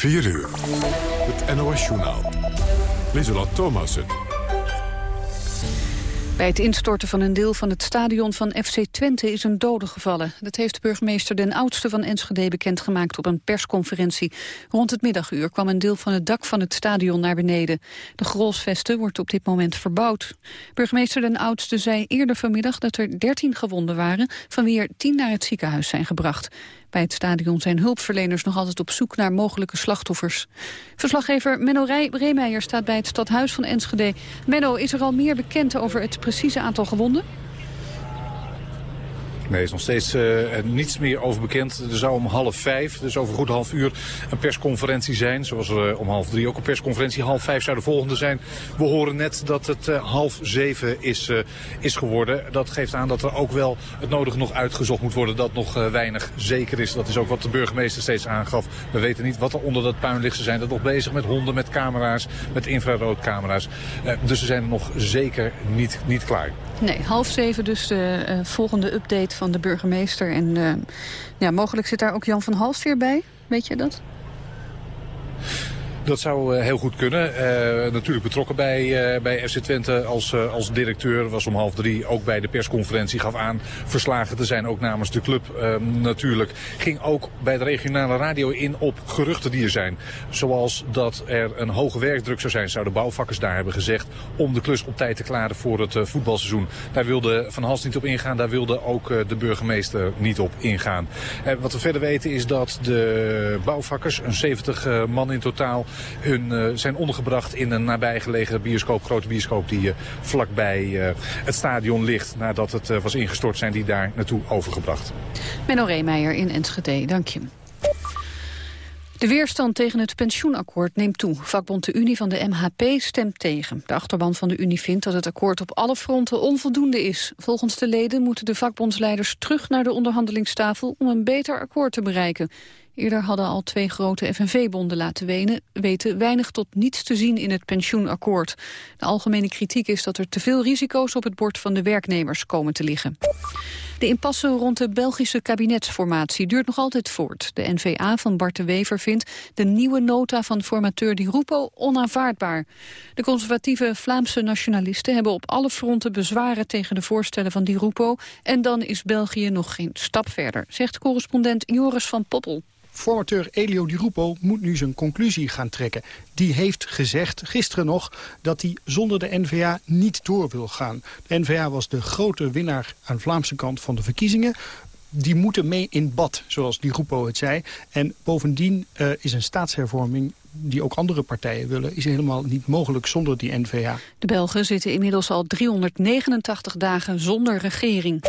4 uur. Het NOS-journaal. Lieselot Thomassen. Bij het instorten van een deel van het stadion van FC Twente is een dode gevallen. Dat heeft burgemeester Den Oudste van Enschede bekendgemaakt op een persconferentie. Rond het middaguur kwam een deel van het dak van het stadion naar beneden. De Grolsvesten wordt op dit moment verbouwd. Burgemeester Den Oudste zei eerder vanmiddag dat er 13 gewonden waren... van wie er 10 naar het ziekenhuis zijn gebracht. Bij het stadion zijn hulpverleners nog altijd op zoek naar mogelijke slachtoffers. Verslaggever Menno Reemeijer staat bij het stadhuis van Enschede. Menno, is er al meer bekend over het precieze aantal gewonden? Nee, is nog steeds uh, niets meer over bekend. Er zou om half vijf, dus over goed half uur, een persconferentie zijn. Zoals er uh, om half drie ook een persconferentie. Half vijf zou de volgende zijn. We horen net dat het uh, half zeven is, is geworden. Dat geeft aan dat er ook wel het nodige nog uitgezocht moet worden. Dat nog weinig zeker is. Dat is ook wat de burgemeester steeds aangaf. We weten niet wat er onder dat puin ligt. Ze zijn er nog bezig met honden, met camera's, met infraroodcamera's. dus ze zijn nog zeker niet, niet klaar. Nee, half zeven dus de volgende update van de burgemeester. En uh, ja, mogelijk zit daar ook Jan van Halst weer bij. Weet je dat? Dat zou uh, heel goed kunnen. Uh, natuurlijk betrokken bij, uh, bij FC Twente als, als directeur. Was om half drie ook bij de persconferentie. Gaf aan verslagen te zijn, ook namens de club natuurlijk. Ging ook bij de regionale radio in op geruchten die er zijn. Zoals dat er een hoge werkdruk zou zijn, zouden bouwvakkers daar hebben gezegd. Om de klus op tijd te klaren voor het voetbalseizoen. Daar wilde Van Hals niet op ingaan. Daar wilde ook de burgemeester niet op ingaan. wat we verder weten is dat de bouwvakkers, een 70 man in totaal hun, uh, zijn ondergebracht in een nabijgelegen bioscoop, grote bioscoop die uh, vlakbij uh, het stadion ligt. Nadat het was ingestort zijn die daar naartoe overgebracht. Menno Reemeijer in Enschede, dank je. De weerstand tegen het pensioenakkoord neemt toe. Vakbond de Unie van de MHP stemt tegen. De achterban van de Unie vindt dat het akkoord op alle fronten onvoldoende is. Volgens de leden moeten de vakbondsleiders terug naar de onderhandelingstafel om een beter akkoord te bereiken. Eerder hadden al twee grote FNV-bonden laten weten weinig tot niets te zien in het pensioenakkoord. De algemene kritiek is dat er te veel risico's op het bord van de werknemers komen te liggen. De impasse rond de Belgische kabinetsformatie duurt nog altijd voort. De NVA van Bart de Wever vindt de nieuwe nota van formateur Di Rupo onaanvaardbaar. De conservatieve Vlaamse nationalisten hebben op alle fronten bezwaren tegen de voorstellen van Di Rupo. En dan is België nog geen stap verder, zegt correspondent Joris van Poppel. Formateur Elio Di Rupo moet nu zijn conclusie gaan trekken. Die heeft gezegd, gisteren nog, dat hij zonder de NVA niet door wil gaan. De NVA was de grote winnaar aan de Vlaamse kant van de verkiezingen die moeten mee in bad, zoals Di Rupo het zei. En bovendien uh, is een staatshervorming die ook andere partijen willen... is helemaal niet mogelijk zonder die NVA. De Belgen zitten inmiddels al 389 dagen zonder regering.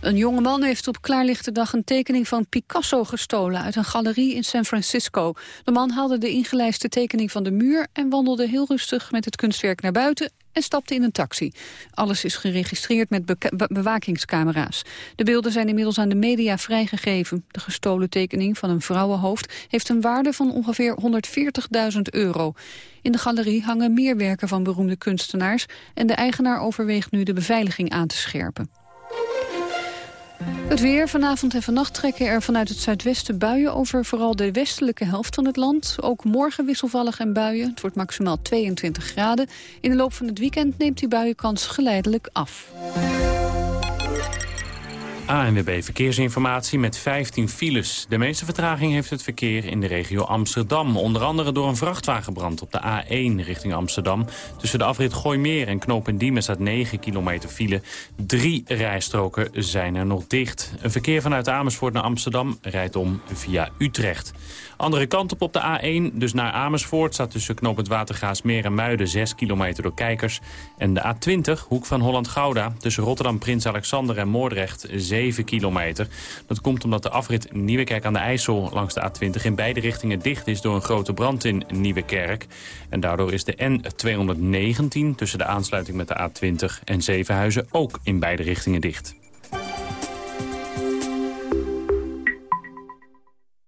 Een jonge man heeft op klaarlichte dag een tekening van Picasso gestolen uit een galerie in San Francisco. De man haalde de ingelijste tekening van de muur en wandelde heel rustig met het kunstwerk naar buiten en stapte in een taxi. Alles is geregistreerd met bewakingscamera's. De beelden zijn inmiddels aan de media vrijgegeven. De gestolen tekening van een vrouwenhoofd heeft een waarde van ongeveer 140.000 euro. In de galerie hangen meer werken van beroemde kunstenaars... en de eigenaar overweegt nu de beveiliging aan te scherpen. Het weer. Vanavond en vannacht trekken er vanuit het zuidwesten buien over vooral de westelijke helft van het land. Ook morgen wisselvallig en buien. Het wordt maximaal 22 graden. In de loop van het weekend neemt die buienkans geleidelijk af. ANWB Verkeersinformatie met 15 files. De meeste vertraging heeft het verkeer in de regio Amsterdam. Onder andere door een vrachtwagenbrand op de A1 richting Amsterdam. Tussen de afrit Gooimeer en Knopendiemen staat 9 kilometer file. Drie rijstroken zijn er nog dicht. Een verkeer vanuit Amersfoort naar Amsterdam rijdt om via Utrecht. Andere kant op op de A1, dus naar Amersfoort... staat tussen knooppunt Watergaasmeer en Muiden 6 kilometer door kijkers. En de A20, hoek van Holland-Gouda... tussen Rotterdam, Prins Alexander en Moordrecht 7 kilometer. Dat komt omdat de afrit Nieuwekerk aan de IJssel langs de A20... in beide richtingen dicht is door een grote brand in Nieuwekerk. En daardoor is de N219 tussen de aansluiting met de A20 en Zevenhuizen... ook in beide richtingen dicht.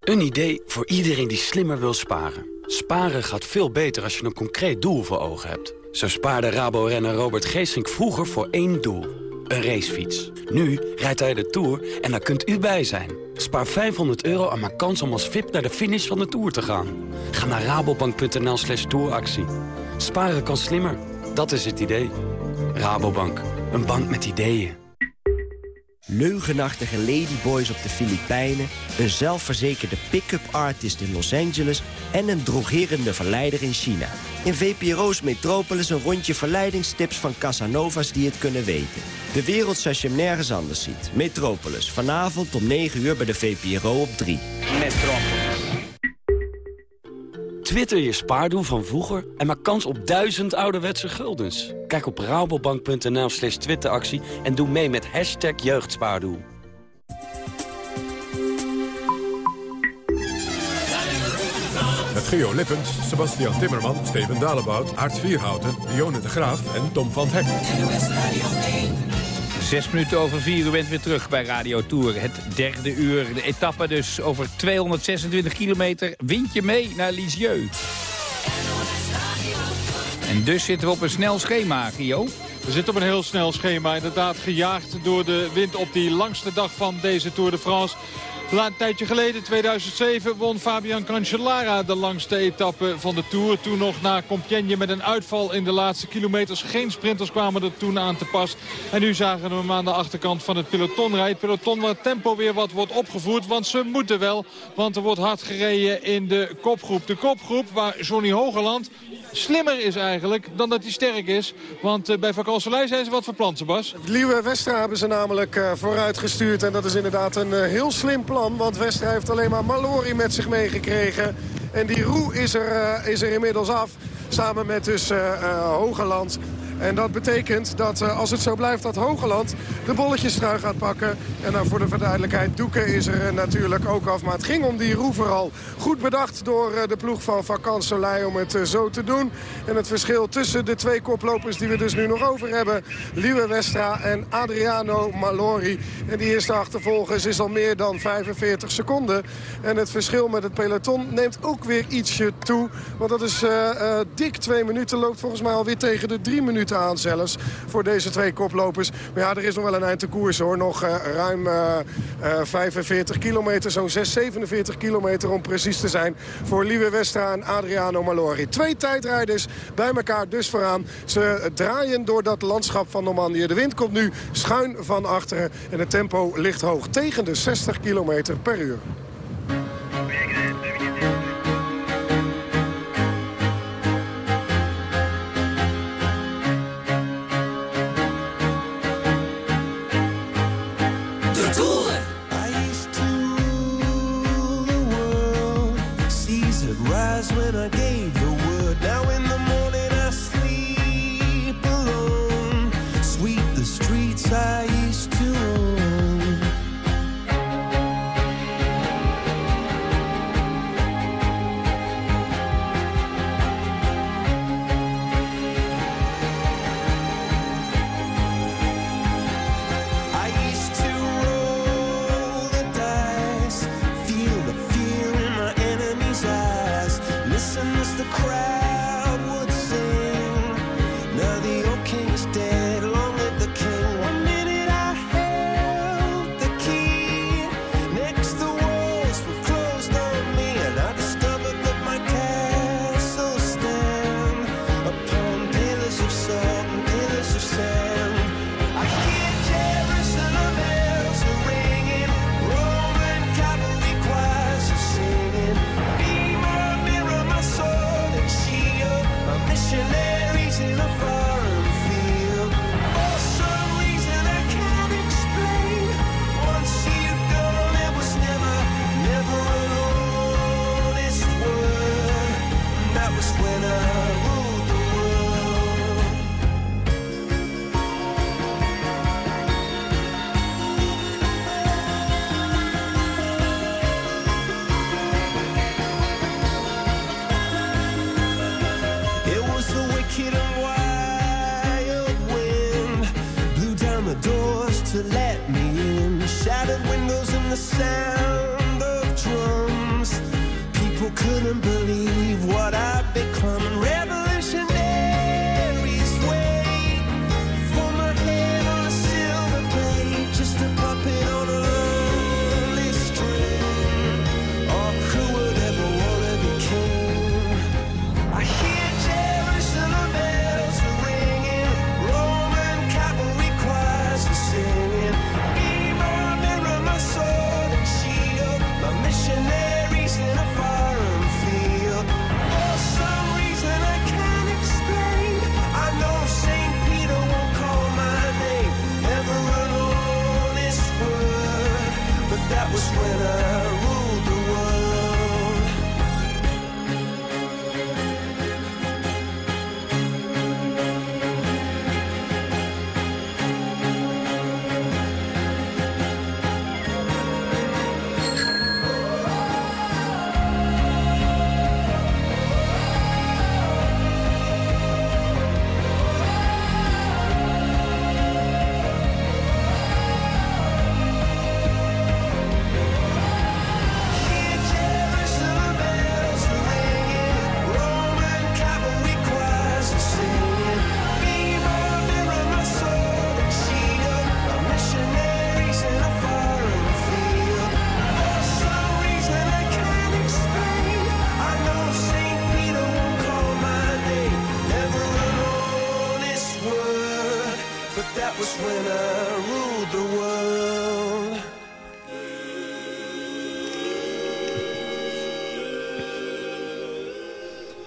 Een idee voor iedereen die slimmer wil sparen. Sparen gaat veel beter als je een concreet doel voor ogen hebt. Zo spaarde Rabo-renner Robert Geesink vroeger voor één doel een racefiets. Nu rijdt hij de Tour en daar kunt u bij zijn. Spaar 500 euro en maak kans om als VIP naar de finish van de Tour te gaan. Ga naar rabobank.nl slash touractie. Sparen kan slimmer, dat is het idee. Rabobank, een bank met ideeën. Leugenachtige ladyboys op de Filipijnen... een zelfverzekerde pick-up artist in Los Angeles... en een drogerende verleider in China. In VPRO's Metropolis een rondje verleidingstips van Casanovas die het kunnen weten. De wereld zoals je hem nergens anders ziet. Metropolis, vanavond om 9 uur bij de VPRO op 3. Metropolis. Twitter je spaardoen van vroeger en maak kans op duizend ouderwetse guldens. Kijk op rabobank.nl slash twitteractie en doe mee met hashtag jeugdspaardoel. Met Geo Lippens, Sebastian Timmerman, Steven Dalebout, Aart Vierhouten, Dionne de Graaf en Tom van Hek. Zes minuten over vier, u bent weer terug bij Radio Tour. Het derde uur, de etappe dus over 226 kilometer. Windje mee naar Lisieux. En dus zitten we op een snel schema, Gio. We zitten op een heel snel schema. Inderdaad gejaagd door de wind op die langste dag van deze Tour de France. Een tijdje geleden, 2007, won Fabian Cancellara de langste etappe van de Tour. Toen nog na Compiègne met een uitval in de laatste kilometers. Geen sprinters kwamen er toen aan te pas. En nu zagen we hem aan de achterkant van het peloton rijden. Het peloton waar tempo weer wat wordt opgevoerd. Want ze moeten wel, want er wordt hard gereden in de kopgroep. De kopgroep waar Johnny Hogeland slimmer is eigenlijk dan dat hij sterk is. Want uh, bij Vakanselij zijn ze wat verplant, Sebas. Liewe Westra hebben ze namelijk uh, vooruitgestuurd. En dat is inderdaad een uh, heel slim plan. Want Westra heeft alleen maar Malori met zich meegekregen. En die Roe is er, is er inmiddels af. Samen met dus Hogeland. En dat betekent dat uh, als het zo blijft dat Hogeland de bolletjes trui gaat pakken. En nou voor de verduidelijkheid, Doeken is er uh, natuurlijk ook af. Maar het ging om die roe vooral. Goed bedacht door uh, de ploeg van Vakant om het zo te doen. En het verschil tussen de twee koplopers die we dus nu nog over hebben. Liewe Westra en Adriano Malori. En die eerste achtervolgers is al meer dan 45 seconden. En het verschil met het peloton neemt ook weer ietsje toe. Want dat is dik twee minuten. Loopt volgens mij alweer tegen de drie minuten aan zelfs voor deze twee koplopers. Maar ja, er is nog wel een eind te koers hoor. Nog uh, ruim uh, uh, 45 kilometer, zo'n 6, 47 kilometer om precies te zijn... voor Lieve Westra en Adriano Malori. Twee tijdrijders bij elkaar dus vooraan. Ze draaien door dat landschap van Normandië. De wind komt nu schuin van achteren en het tempo ligt hoog tegen de 60 kilometer per uur. Ruled the world.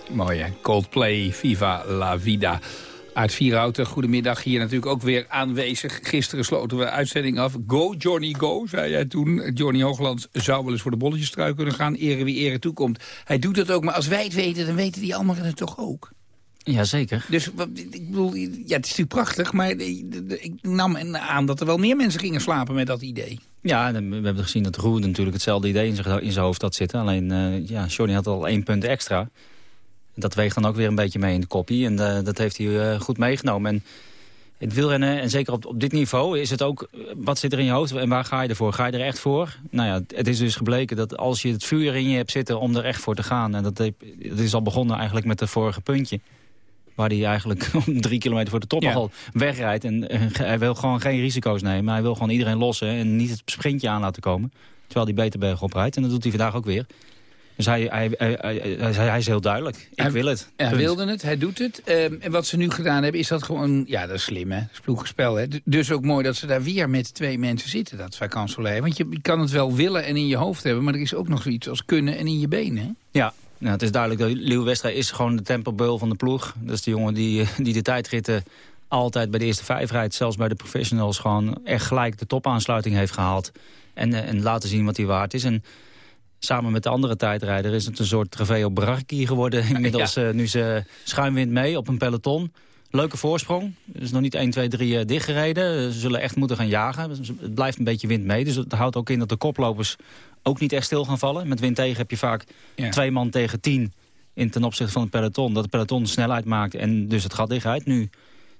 Mooi Coldplay, Viva la Vida. Uit Vierhouten, goedemiddag. Hier natuurlijk ook weer aanwezig. Gisteren sloten we uitzending af. Go Johnny Go, zei jij toen. Johnny Hoogland zou wel eens voor de bolletjestrui kunnen gaan. Ere wie ere toekomt. Hij doet het ook, maar als wij het weten, dan weten die anderen het toch ook? Jazeker. Dus ik bedoel, ja, het is natuurlijk prachtig, maar ik nam aan dat er wel meer mensen gingen slapen met dat idee. Ja, we hebben gezien dat Roer natuurlijk hetzelfde idee in zijn, hoofd had zitten. Alleen, eh, ja, Johnny had al één punt extra. Dat weegt dan ook weer een beetje mee in de koppie. En eh, dat heeft hij eh, goed meegenomen. En het wielrennen, en zeker op, op dit niveau, is het ook... wat zit er in je hoofd en waar ga je ervoor? Ga je er echt voor? Nou ja, het is dus gebleken dat als je het vuur in je hebt zitten om er echt voor te gaan... en dat, dat is al begonnen eigenlijk met het vorige puntje... waar hij eigenlijk om drie kilometer voor de top Ja. al wegrijdt. En eh, hij wil gewoon geen risico's nemen. Hij wil gewoon iedereen lossen en niet het sprintje aan laten komen. Terwijl hij beter berg oprijdt. En dat doet hij vandaag ook weer. Dus hij, hij, hij, hij, is heel duidelijk. Ik wil het. Hij wilde het, hij doet het. Ehm, en wat ze nu gedaan hebben, is dat gewoon... Ja, dat is slim, hè? Dat is ploegenspel, hè? Dus ook mooi dat ze daar weer met twee mensen zitten, dat vakantie. Want je, kan het wel willen en in je hoofd hebben... maar er is ook nog zoiets als kunnen en in je benen? Ja, nou, het is duidelijk dat Leeuw Westra is gewoon de tempobeul van de ploeg. Dat is de jongen die, eh, die de tijdritten altijd bij de eerste vijf rijdt. Zelfs bij de professionals gewoon echt gelijk de topaansluiting heeft gehaald. En, eh, en laten zien wat hij waard is. En samen met de andere tijdrijder is het een soort trofeo Brarki geworden. Inmiddels eh, nu ze schuimwind mee op een peloton. Leuke voorsprong. Dus nog niet 1, 2, 3 uh, dichtgereden. Ze zullen echt moeten gaan jagen. Dus Het blijft een beetje wind mee. Dus dat houdt ook in dat de koplopers ook niet echt stil gaan vallen. Met wind tegen heb je vaak Ja. twee man tegen tien in ten opzichte van het peloton. Dat het peloton snelheid maakt en dus het gat dichtrijdt. Nu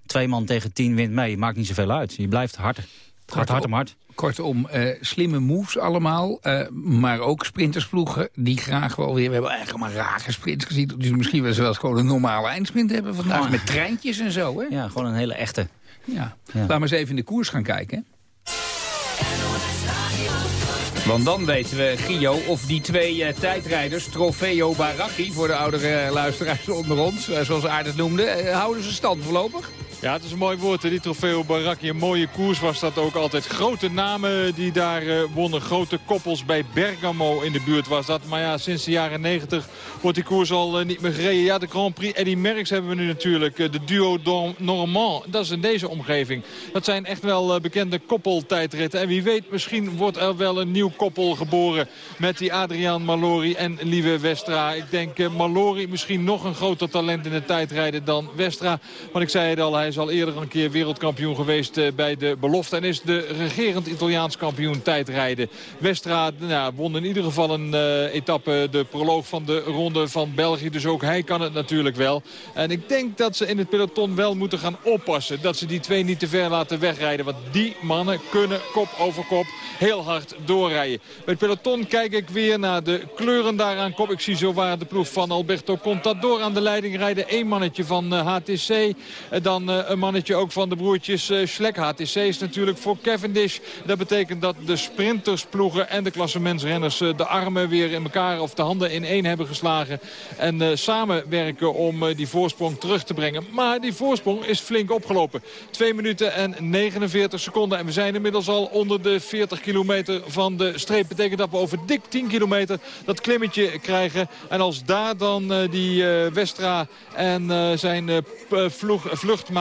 twee man tegen tien wind mee, maakt niet zoveel uit. Je blijft hard. Het gaat hard om hard. Kortom, eh, slimme moves allemaal. eh, maar ook sprintersploegen die graag wel weer... We hebben eigenlijk maar rare sprints gezien. Dus misschien wel zelfs gewoon een normale eindsprint hebben vandaag. Gewoon- Met treintjes en zo, hè? Ja, gewoon een hele echte. Ja. Ja. Laten we eens even in de koers gaan kijken. Want dan weten we, Gio, of die twee eh, tijdrijders... Trofeo Baracchi, voor de oudere luisteraars onder ons... zoals Aard het noemde, eh, houden ze stand voorlopig? Ja, het is een mooi woord, die Trofeo Baracchi. Een mooie koers was dat ook altijd. Grote namen die daar eh, wonnen. Grote koppels bij Bergamo in de buurt was dat. Maar ja, sinds de jaren 90 wordt die koers al eh, niet meer gereden. Ja, de Grand Prix Eddy Merckx hebben we nu natuurlijk. eh, de duo Normand. Dat is in deze omgeving. Dat zijn echt wel bekende koppeltijdritten. En wie weet, misschien wordt er wel een nieuw koppel geboren. Met die Adriaan Malori en Lieve Westra. Ik denk Malori misschien nog een groter talent in het tijdrijden dan Westra. Want ik zei het al, hij is al eerder een keer wereldkampioen geweest eh, bij de belofte. En is de regerend Italiaans kampioen tijdrijden. Westra nou, won in ieder geval een eh, etappe, de proloog van de ronde van België. Dus ook hij kan het natuurlijk wel. En ik denk dat ze in het peloton wel moeten gaan oppassen. Dat ze die twee niet te ver laten wegrijden. Want die mannen kunnen kop over kop heel hard doorrijden. Bij het peloton kijk ik weer naar de kleuren daar aan kop. Ik zie zowaar de ploeg van Alberto Contador aan de leiding rijden. Eén mannetje van HTC. Eh, Dan een mannetje ook van de broertjes eh, Schlek. HTC is natuurlijk voor Cavendish. Dat betekent dat de sprintersploegen en de klassementsrenners eh, de armen weer in elkaar of de handen in één hebben geslagen. En eh, samenwerken om eh, die voorsprong terug te brengen. Maar die voorsprong is flink opgelopen. 2 minuten en 49 seconden. En we zijn inmiddels al onder de 40 kilometer van de streep. Betekent dat we over dik 10 kilometer dat klimmetje krijgen. En als daar dan eh, die eh, Westra en eh, zijn eh, p-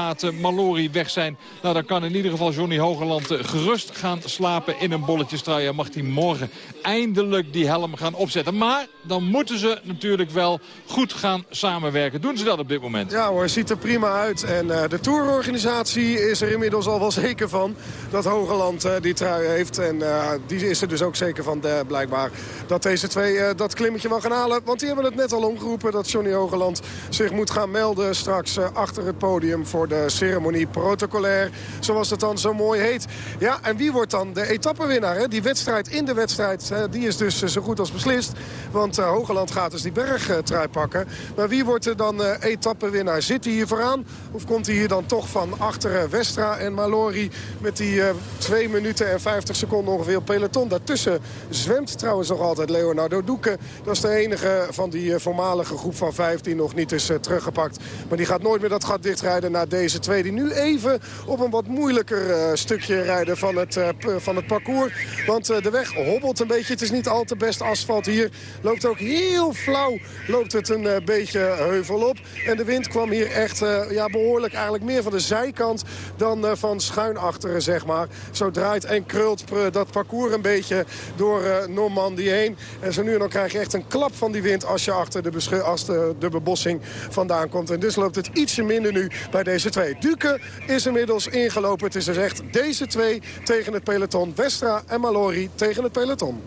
vluchtmaat eh, Malori weg zijn. Nou, dan kan in ieder geval Johnny Hogeland eh, gerust gaan slapen in een bolletjestrui. En mag hij morgen eindelijk die helm gaan opzetten. Maar dan moeten ze natuurlijk wel goed gaan samenwerken. Doen ze dat op dit moment? Ja hoor, ziet er prima uit. En eh, de tourorganisatie is er inmiddels al wel zeker van dat Hogeland die trui heeft. En die is er dus ook zeker van, blijkbaar, dat deze twee dat klimmetje wel gaan halen. Want die hebben het net al omgeroepen dat Johnny Hogeland zich moet gaan melden straks achter het podium voor de ceremonie protocolair. Zoals het dan zo mooi heet. Ja, en wie wordt dan de etappenwinnaar? Hè? Die wedstrijd in de wedstrijd, eh, die is dus eh, zo goed als beslist. Want eh, Hogeland gaat dus die bergtrui pakken. Maar wie wordt er dan eh etappenwinnaar? Zit hij hier vooraan? Of komt hij hier dan toch van achteren Westra en Malori met die eh 2 minuten en 50 seconden ongeveer peloton? Daartussen zwemt trouwens nog altijd Leonardo Doeken. Dat is de enige van die eh, voormalige groep van 15 nog niet is eh, teruggepakt. Maar die gaat nooit meer dat gat dichtrijden na deze deze twee. Die nu even op een wat moeilijker stukje rijden van het, van het parcours. Want de weg hobbelt een beetje. Het is niet al te best asfalt hier. Loopt ook heel flauw loopt het een beetje heuvel op. En de wind kwam hier echt ja, behoorlijk eigenlijk meer van de zijkant dan van schuin achteren, zeg maar. Zo draait en krult dat parcours een beetje door Normandie heen. En zo nu en dan krijg je echt een klap van die wind als je achter de, als de, de bebossing vandaan komt. En dus loopt het ietsje minder nu bij deze twee. Duke is inmiddels ingelopen. Het is dus echt deze twee tegen het peloton. Westra en Malori tegen het peloton.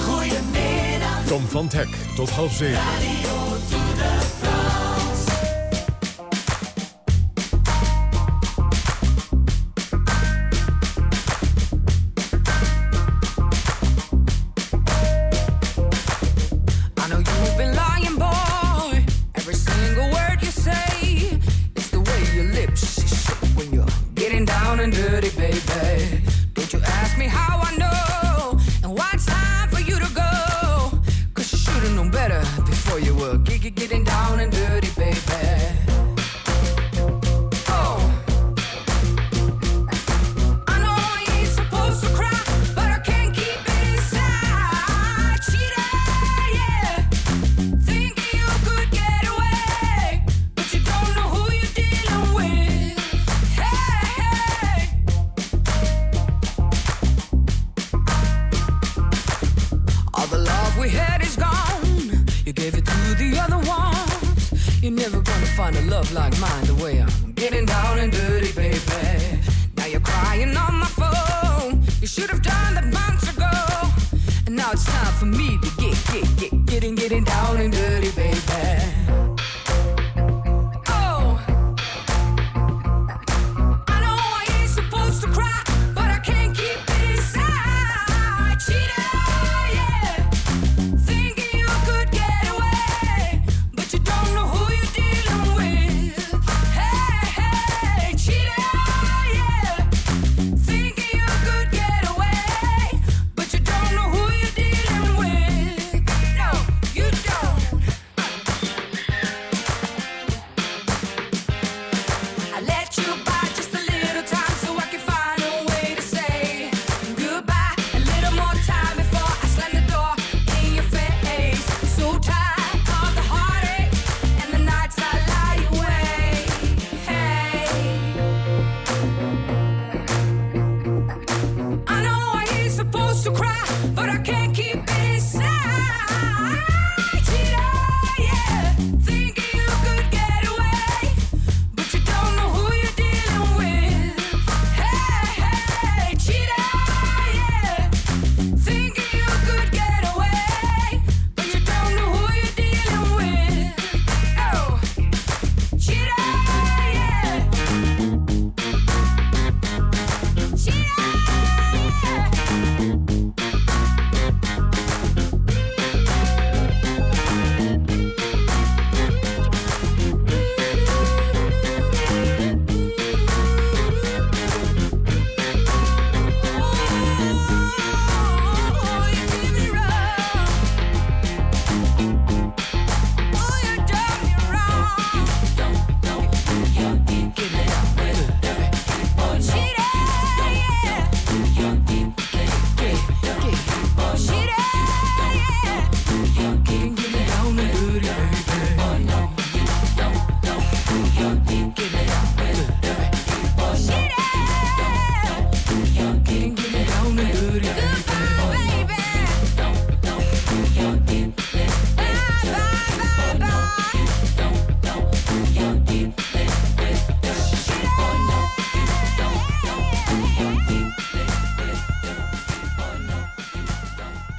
Goedemiddag. Tom van Hek tot half zeven.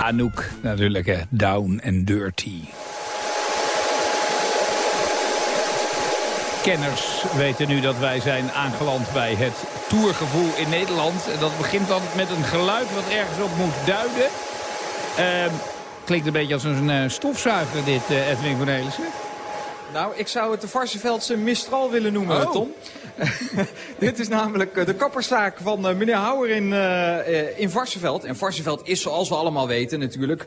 Anouk natuurlijk, Down and Dirty. Kenners weten nu dat wij zijn aangeland bij het tourgevoel in Nederland. En dat begint dan met een geluid wat ergens op moet duiden. Uh, klinkt een beetje als een uh, stofzuiger dit, uh, Edwin Cornelissen. Nou, ik zou het de Varsenveldse Mistral willen noemen, oh. Tom. Dit is namelijk eh, de kapperszaak van uh, meneer Houwer in, uh, in Varsenveld. En Varsenveld is, zoals we allemaal weten natuurlijk,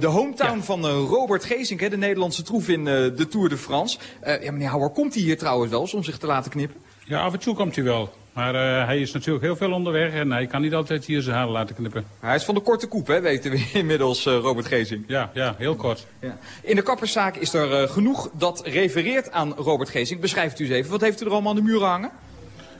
de hometown van Robert Geesink, de Nederlandse troef in de Tour de France. ja, meneer Houwer, komt hij hier trouwens wel om zich te laten knippen? Ja, af en toe komt hij wel. Maar uh, hij is natuurlijk heel veel onderweg en hij kan niet altijd hier zijn haren laten knippen. Hij is van de korte koep, hè, weten we inmiddels, uh, Robert Gezing. Ja, ja heel kort. Ja. In de kapperszaak is er uh, genoeg dat refereert aan Robert Gezing. Beschrijft u eens even. Wat heeft u er allemaal aan de muren hangen?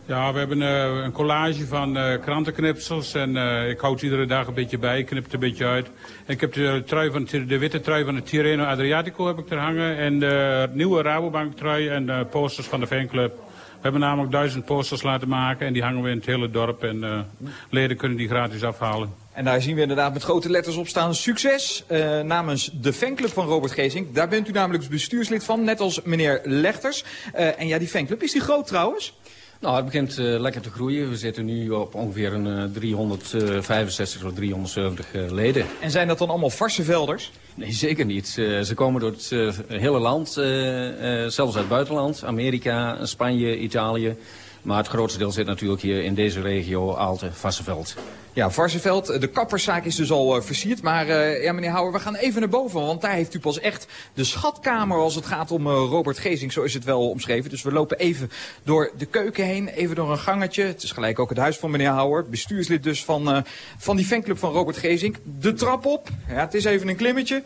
Ja, we hebben een collage van krantenknipsels en ik houd iedere dag een beetje bij, knip het een beetje uit. En ik heb de, trui van, de witte trui van het Tirreno Adriatico heb ik er hangen en de nieuwe Rabobank trui en de posters van de fanclub. We hebben namelijk duizend posters laten maken en die hangen we in het hele dorp en leden kunnen die gratis afhalen. En daar zien we inderdaad met grote letters op staan succes uh, namens de fanclub van Robert Gezing. Daar bent u namelijk bestuurslid van, net als meneer Lechters. Uh, en ja, die fanclub, is die groot trouwens? Nou, het begint uh, lekker te groeien. We zitten nu op ongeveer een uh, 365 tot 370 uh, leden. En zijn dat dan allemaal Varsenvelders? Nee, zeker niet. ze komen door het hele land, zelfs uit het buitenland. Amerika, Spanje, Italië. Maar het grootste deel zit natuurlijk hier in deze regio, Aalte, Varsenveld. Ja, Varsenveld, de kapperszaak is dus al uh, versierd. Maar uh, ja, meneer Houwer, we gaan even naar boven. Want daar heeft u pas echt de schatkamer als het gaat om uh, Robert Gezing. Zo is het wel omschreven. Dus we lopen even door de keuken heen. Even door een gangetje. Het is gelijk ook het huis van meneer Houwer. Bestuurslid dus van, van die fanclub van Robert Gezing. De trap op. Ja, het is even een klimmetje.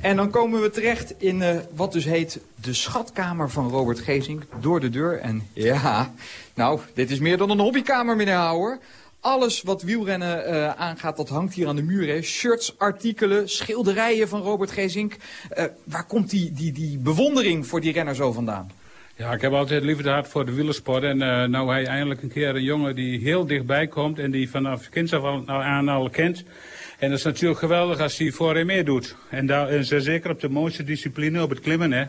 En dan komen we terecht in wat dus heet de schatkamer van Robert Gezing. Door de deur. En ja, nou, dit is meer dan een hobbykamer, meneer Houwer. Alles wat wielrennen uh, aangaat, dat hangt hier aan de muur. Hè. Shirts, artikelen, schilderijen van Robert Gezink. Uh, waar komt die, die, die bewondering voor die renner zo vandaan? Ja, ik heb altijd liefde gehad voor de wielersport. En uh, nou hij eindelijk een keer een jongen die heel dichtbij komt... en die vanaf kinds af aan al kent... En dat is natuurlijk geweldig als hij voor hem meedoet. En, daar, en zeker op de mooiste discipline, op het klimmen, hè.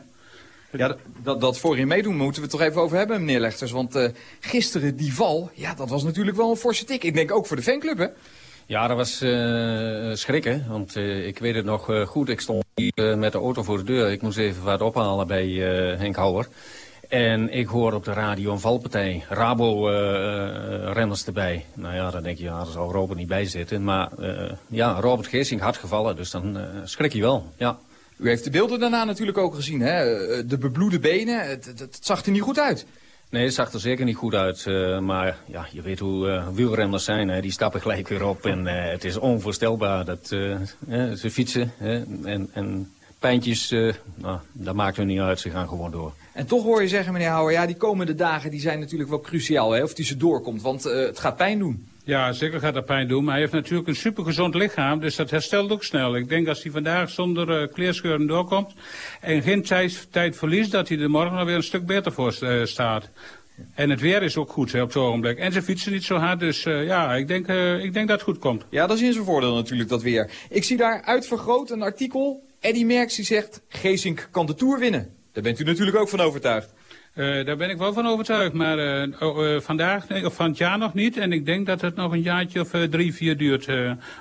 Ja, dat, dat voor je meedoen moeten we het toch even over hebben, meneer Lechters. Want uh, gisteren die val, ja, dat was natuurlijk wel een forse tik. Ik denk ook voor de fanclub, hè? Ja, dat was uh, schrikken. Want uh, ik weet het nog goed. Ik stond hier met de auto voor de deur. Ik moest even wat ophalen bij Henk Houwer. En ik hoor op de radio een valpartij. Rabo-renners erbij. Nou ja, dan denk je, ja, daar zal Robert niet bij zitten. Maar ja, Robert Geesing had gevallen. Dus dan schrik je wel, ja. U heeft de beelden daarna natuurlijk ook gezien, hè? De bebloede benen, het, het, het zag er niet goed uit. Nee, het zag er zeker niet goed uit. Uh, maar ja, je weet hoe uh, wielrenners zijn. Hè? Die stappen gelijk weer op. En uh, het is onvoorstelbaar dat ze fietsen. Hè? En, en pijntjes, nou, dat maakt hun niet uit. Ze gaan gewoon door. En toch hoor je zeggen, meneer Houwer, ja, die komende dagen die zijn natuurlijk wel cruciaal. Hè? Of die ze doorkomt, want het gaat pijn doen. Ja, zeker gaat dat pijn doen. Maar hij heeft natuurlijk een supergezond lichaam, dus dat herstelt ook snel. Ik denk als hij vandaag zonder uh, kleerscheuren doorkomt en geen tijd, tijd verliest, dat hij er morgen alweer een stuk beter voor uh, staat. En het weer is ook goed hè, op het ogenblik. En ze fietsen niet zo hard, dus uh, ja, ik denk, ik denk dat het goed komt. Ja, dat is in zijn voordeel natuurlijk, dat weer. Ik zie daar uitvergroot een artikel. Eddie Merckx die zegt, Geesink kan de Tour winnen. Daar bent u natuurlijk ook van overtuigd. Uh, daar ben ik wel van overtuigd, maar uh, uh, vandaag, nee, of van het jaar nog niet. En ik denk dat het nog een jaartje of drie, vier duurt.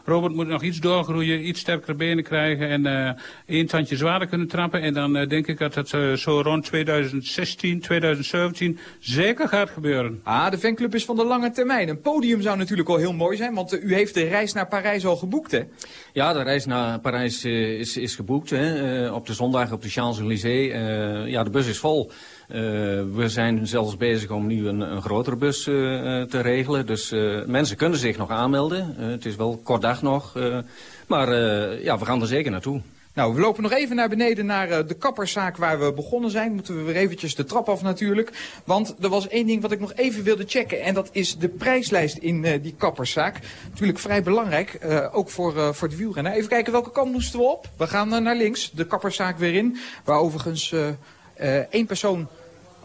Robert moet nog iets doorgroeien, iets sterkere benen krijgen en één tandje zwaarder kunnen trappen. En dan denk ik dat het zo rond 2016, 2017 zeker gaat gebeuren. Ah, de fanclub is van de lange termijn. Een podium zou natuurlijk wel heel mooi zijn, want u heeft de reis naar Parijs al geboekt, hè? Ja, de reis naar Parijs is, is geboekt, hè? op de zondag op de Champs-Élysées. ja, de bus is vol. Uh, we zijn zelfs bezig om nu een, een grotere bus uh, te regelen. Dus mensen kunnen zich nog aanmelden. het is wel kort dag nog. maar ja, we gaan er zeker naartoe. Nou, we lopen nog even naar beneden naar de kapperszaak waar we begonnen zijn. Moeten we weer eventjes de trap af natuurlijk. Want er was één ding wat ik nog even wilde checken. En dat is de prijslijst in die kapperszaak. Natuurlijk vrij belangrijk, ook voor, voor de wielrenner. Even kijken welke kant moesten we op. We gaan naar links, de kapperszaak weer in. Waar overigens één persoon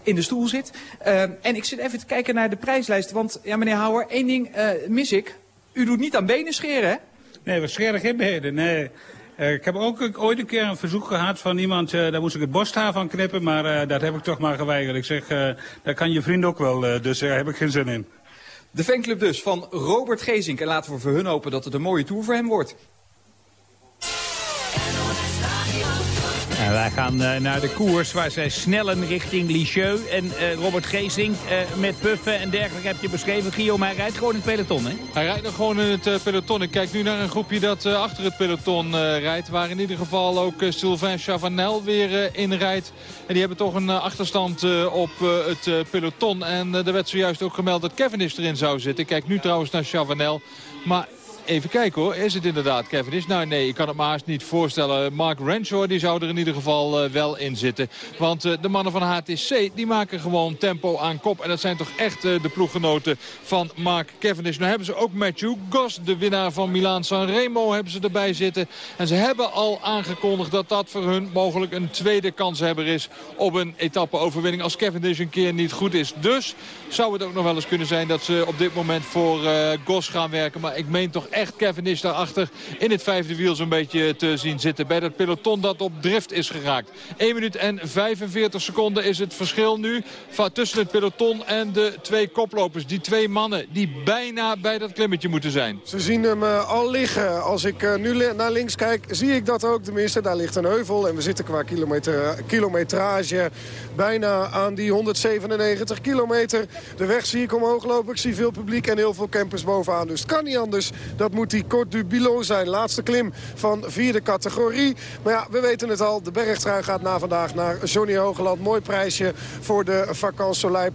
in de stoel zit. Uh, en ik zit even te kijken naar de prijslijst. Want, ja meneer Houwer, één ding uh, mis ik. U doet niet aan benen scheren, hè? Nee, we scheren geen benen, nee. Uh, ik heb ook ooit een keer een verzoek gehad van iemand, daar moest ik het borsthaar van knippen, maar dat heb ik toch maar geweigerd. Ik zeg, daar kan je vriend ook wel, dus daar heb ik geen zin in. De fanclub dus van Robert Gezink. En laten we voor hun hopen dat het een mooie tour voor hem wordt. Wij gaan uh, naar de koers waar zij snellen richting Lisieux. En uh, Robert Geesink uh, met puffen en dergelijke heb je beschreven. Guillaume, hij rijdt gewoon in het peloton, hè? Hij rijdt nog gewoon in het peloton. Ik kijk nu naar een groepje dat achter het peloton rijdt. Waar in ieder geval ook Sylvain Chavanel weer in rijdt. En die hebben toch een achterstand op het peloton. En er werd zojuist ook gemeld dat Cavendish erin zou zitten. Ik kijk nu trouwens naar Chavanel. Maar Even kijken hoor, is het inderdaad Cavendish? Nou nee, ik kan het maar haast niet voorstellen. Mark Renshaw die zou er in ieder geval uh, wel in zitten. Want uh, de mannen van HTC die maken gewoon tempo aan kop. En dat zijn toch echt uh, de ploeggenoten van Mark Cavendish. Nou hebben ze ook Matthew Goss, de winnaar van Milaan Sanremo, hebben ze erbij zitten. En ze hebben al aangekondigd dat dat voor hun mogelijk een tweede kanshebber is op een etappe-overwinning. Als Cavendish een keer niet goed is. Dus zou het ook nog wel eens kunnen zijn dat ze op dit moment voor Goss gaan werken. Maar ik meen toch echt Cavendish daarachter in het vijfde wiel zo'n beetje te zien zitten. Bij dat peloton dat op drift is geraakt. 1 minuut en 45 seconden is het verschil nu tussen het peloton en de twee koplopers. Die twee mannen die bijna bij dat klimmetje moeten zijn. Ze zien hem uh, al liggen. Als ik uh, nu naar links kijk, zie ik dat ook. Tenminste, daar ligt een heuvel. En we zitten qua kilometer, kilometrage bijna aan die 197 kilometer. De weg zie ik omhoog lopen. Ik zie veel publiek en heel veel campers bovenaan. Dus het kan niet anders dat moet die Côte du Bilot zijn. Laatste klim van vierde categorie. Maar ja, we weten het al. De bergtrui gaat na vandaag naar Johnny Hogeland. Mooi prijsje voor de Vakant Soleil.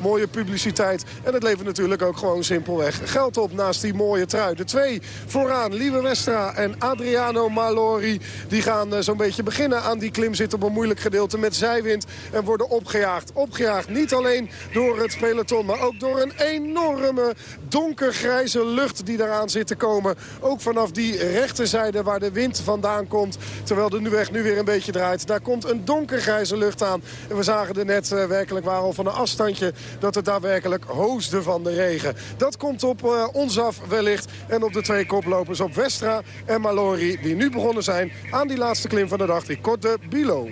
Mooie publiciteit. En het levert natuurlijk ook gewoon simpelweg geld op naast die mooie trui. De twee vooraan, Lieve Westra en Adriano Malori. Die gaan eh, zo'n beetje beginnen aan die klim. Zitten op een moeilijk gedeelte met zijwind. En worden opgejaagd. Opgejaagd niet alleen door het peloton. Maar ook door een enorme donkergrijze lucht die daaraan zit te komen. Ook vanaf die rechterzijde waar de wind vandaan komt. Terwijl de weg nu weer een beetje draait. Daar komt een donkergrijze lucht aan. En we zagen er net uh, werkelijk waar al van een afstandje... dat het daadwerkelijk hoosde van de regen. Dat komt op uh, ons af wellicht. En op de twee koplopers op Westra en Malori... die nu begonnen zijn aan die laatste klim van de dag. Die korte Bilo.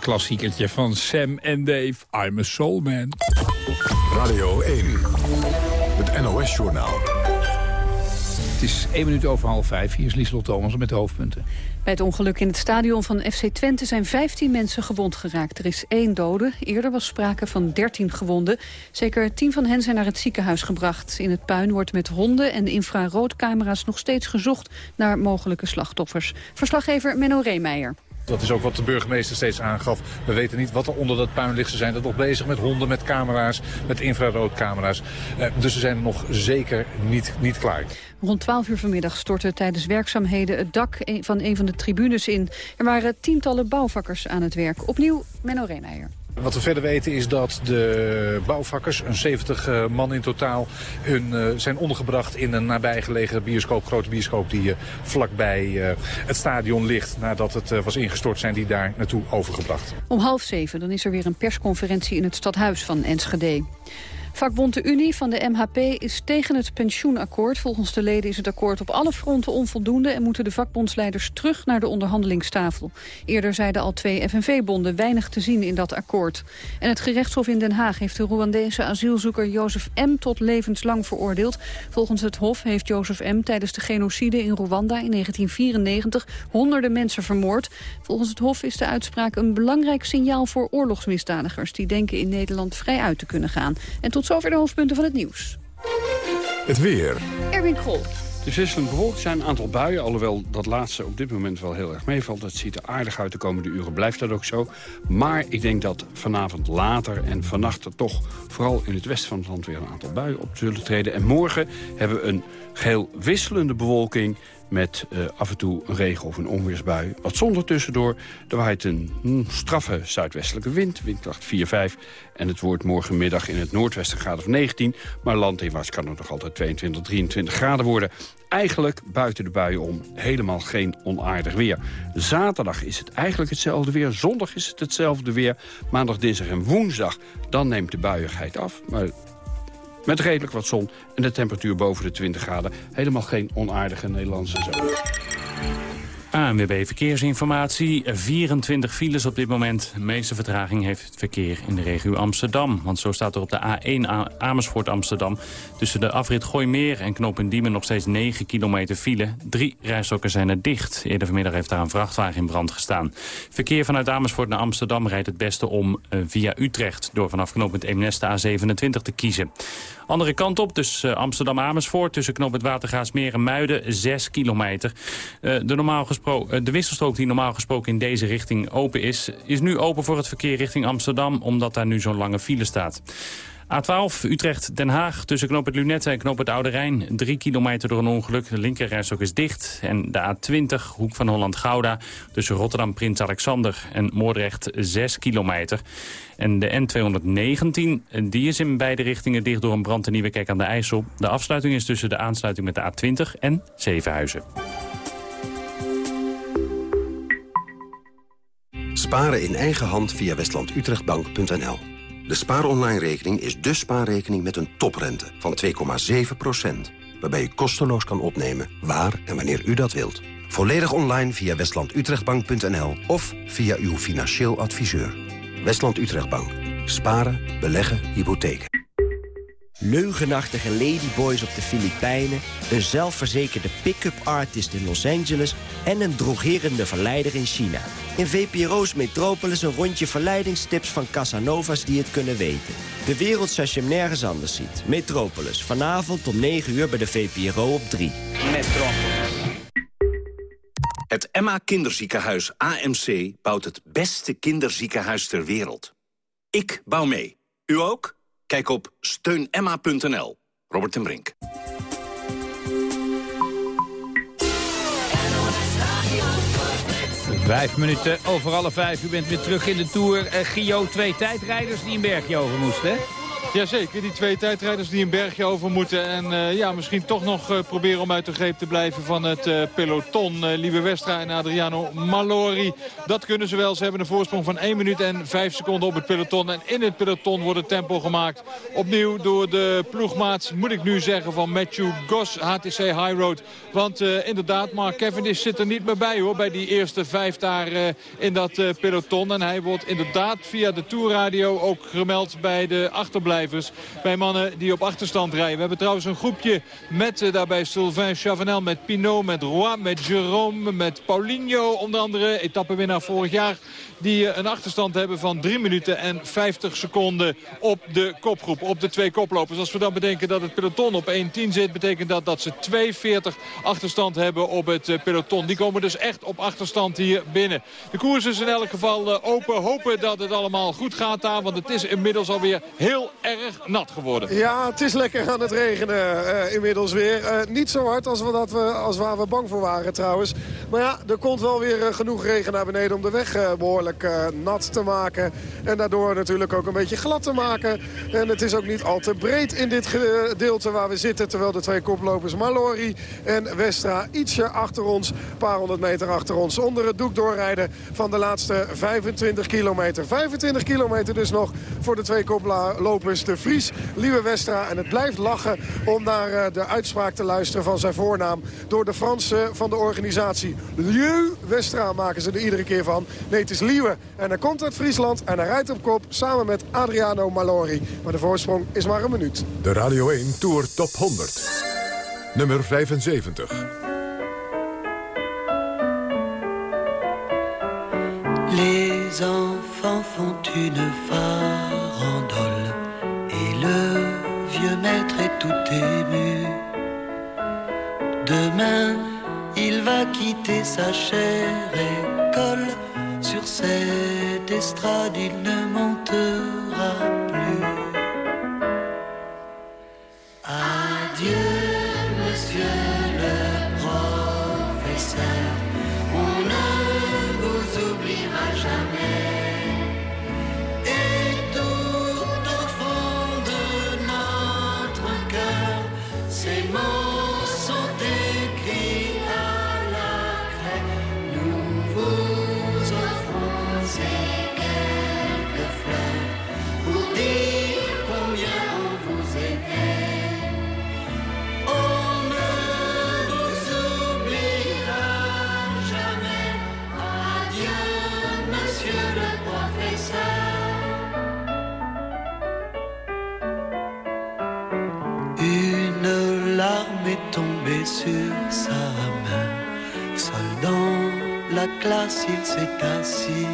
Klassiekertje van Sam en Dave. I'm a Soul Man. Radio 1, het NOS-journaal. Het is één minuut over half vijf. Hier is Lieslot Thomas met de hoofdpunten. Bij het ongeluk in het stadion van FC Twente zijn 15 mensen gewond geraakt. Er is één dode. Eerder was sprake van 13 gewonden. Zeker 10 van hen zijn naar het ziekenhuis gebracht. In het puin wordt met honden en infraroodcamera's nog steeds gezocht naar mogelijke slachtoffers. Verslaggever Menno Reemeijer. Dat is ook wat de burgemeester steeds aangaf. We weten niet wat er onder dat puin ligt. Ze zijn er nog bezig met honden, met camera's, met infraroodcamera's. Eh, dus ze zijn nog zeker niet, niet klaar. Rond 12 uur vanmiddag stortte tijdens werkzaamheden het dak van een van de tribunes in. Er waren tientallen bouwvakkers aan het werk. Opnieuw Menno Reemeijer. Wat we verder weten is dat de bouwvakkers, een 70 eh, man in totaal, hun, uh, zijn ondergebracht in een nabijgelegen bioscoop, grote bioscoop die uh, vlakbij het stadion ligt. Nadat het was ingestort zijn die daar naartoe overgebracht. Om half zeven dan is er weer een persconferentie in het stadhuis van Enschede. Vakbond de Unie van de MHP is tegen het pensioenakkoord. Volgens de leden is het akkoord op alle fronten onvoldoende... en moeten de vakbondsleiders terug naar de onderhandelingstafel. Eerder zeiden al twee FNV-bonden weinig te zien in dat akkoord. En het gerechtshof in Den Haag heeft de Rwandese asielzoeker Jozef M. tot levenslang veroordeeld. Volgens het hof heeft Jozef M. tijdens de genocide in Rwanda in 1994 honderden mensen vermoord. Volgens het hof is de uitspraak een belangrijk signaal voor oorlogsmisdadigers... die denken in Nederland vrij uit te kunnen gaan. En tot zover de hoofdpunten van het nieuws. Het weer. Erwin Krol. De wisselend bewolkt zijn een aantal buien, alhoewel dat laatste op dit moment wel heel erg meevalt. Het ziet er aardig uit de komende uren, blijft dat ook zo. Maar ik denk dat vanavond later en vannacht er toch vooral in het westen van het land weer een aantal buien op zullen treden. En morgen hebben we een geheel wisselende bewolking met uh, af en toe een regen- of een onweersbui. Wat zonder tussendoor. Er waait een hm, straffe zuidwestelijke wind, windkracht 4-5. En het wordt morgenmiddag in het noordwesten graden of 19. Maar landinwaarts kan het nog altijd 22, 23 graden worden. Eigenlijk buiten de buien om helemaal geen onaardig weer. Zaterdag is het eigenlijk hetzelfde weer. Zondag is het hetzelfde weer. Maandag, dinsdag en woensdag, dan neemt de buiigheid af. Maar met redelijk wat zon en de temperatuur boven de 20 graden. Helemaal geen onaardige Nederlandse zomer. ANWB Verkeersinformatie. 24 files op dit moment. De meeste vertraging heeft het verkeer in de regio Amsterdam. Want zo staat er op de A1 Amersfoort Amsterdam... tussen de afrit Gooimeer en Knopendiemen nog steeds 9 kilometer file. Drie rijstokken zijn er dicht. Eerder vanmiddag heeft daar een vrachtwagen in brand gestaan. Verkeer vanuit Amersfoort naar Amsterdam rijdt het beste om uh, via Utrecht... door vanaf knooppunt Eemnes de A27 te kiezen. Andere kant op, dus uh, Amsterdam-Amersfoort... tussen knooppunt Watergaasmeer en Muiden, 6 kilometer. Uh, de, normaal gesproken, de wisselstrook die normaal gesproken in deze richting open is... is nu open voor het verkeer richting Amsterdam... omdat daar nu zo'n lange file staat. A12 Utrecht-Den Haag tussen knooppunt Lunette en knooppunt Oude Rijn. Drie kilometer door een ongeluk. De linkerrijstok is dicht. En de A20 Hoek van Holland-Gouda tussen Rotterdam-Prins Alexander en Moordrecht 6 kilometer. En de N219 die is in beide richtingen dicht door een brand in Nieuwekerk aan de IJssel. De afsluiting is tussen de aansluiting met de A20 en Zevenhuizen. Sparen in eigen hand via westlandutrechtbank.nl de spaaronline-rekening is de spaarrekening met een toprente van 2,7%. Waarbij u kosteloos kan opnemen waar en wanneer u dat wilt. Volledig online via westlandutrechtbank.nl of via uw financieel adviseur. Westland Utrechtbank. Sparen, beleggen, hypotheken. Leugenachtige ladyboys op de Filipijnen... een zelfverzekerde pick-up artist in Los Angeles... en een drogerende verleider in China. In VPRO's Metropolis een rondje verleidingstips van Casanova's die het kunnen weten. De wereld zoals je hem nergens anders ziet. Metropolis, vanavond om 9 uur bij de VPRO op 3. Metropolis. Het Emma Kinderziekenhuis AMC bouwt het beste kinderziekenhuis ter wereld. Ik bouw mee. U ook? Kijk op steunemma.nl. Robert en Brink. Vijf minuten over alle vijf. U bent weer terug in de Tour. Uh, Gio, twee tijdrijders die een bergje over moesten, hè? Jazeker, die twee tijdrijders die een bergje over moeten. En uh, ja, misschien toch nog uh, proberen om uit de greep te blijven van het uh, peloton. Lieve Westra en Adriano Malori. Dat kunnen ze wel. Ze hebben een voorsprong van 1 minuut en 5 seconden op het peloton. En in het peloton wordt het tempo gemaakt. Opnieuw door de ploegmaats, moet ik nu zeggen, van Matthew Goss, HTC High Road. Want inderdaad, Mark Cavendish zit er niet meer bij hoor. Bij die eerste vijf daar in dat peloton. En hij wordt inderdaad via de Tourradio ook gemeld bij de achterblijvers Bij mannen die op achterstand rijden. We hebben trouwens een groepje met uh, daarbij Sylvain Chavanel, met Pinot, met Roy, met Jérôme, met Paulinho. Onder andere, etappenwinnaar vorig jaar. Die uh, een achterstand hebben van 3 minuten en 50 seconden op de kopgroep. Op de twee koplopers. Als we dan bedenken dat het peloton op 1.10 zit... betekent dat dat ze 2.40 achterstand hebben op het uh, peloton. Die komen dus echt op achterstand hier binnen. De koers is in elk geval open. Hopen dat het allemaal goed gaat daar. Want het is inmiddels alweer heel erg nat geworden. Ja, het is lekker aan het regenen uh, inmiddels weer. Uh, niet zo hard als, we dat we, als waar we bang voor waren trouwens. Maar ja, er komt wel weer uh, genoeg regen naar beneden om de weg behoorlijk nat te maken. En daardoor natuurlijk ook een beetje glad te maken. En het is ook niet al te breed in dit gedeelte waar we zitten. Terwijl de twee koplopers Malori en Westra ietsje achter ons, een paar honderd meter achter ons, onder het doek doorrijden van de laatste 25 kilometer. 25 kilometer dus nog voor de twee koplopers. De Vries, Liewe Westra. En het blijft lachen om naar de uitspraak te luisteren van zijn voornaam. Door de Fransen van de organisatie. Lieu Westra maken ze er iedere keer van. Nee, het is Liewe. En hij komt uit Friesland en hij rijdt op kop samen met Adriano Malori. Maar de voorsprong is maar een minuut. De Radio 1 Tour Top 100. Nummer 75. Les enfants font une farandole vieux maître est tout ému. Demain, il va quitter sa chère école. Sur cette estrade, il ne montera classe, il s'est assis.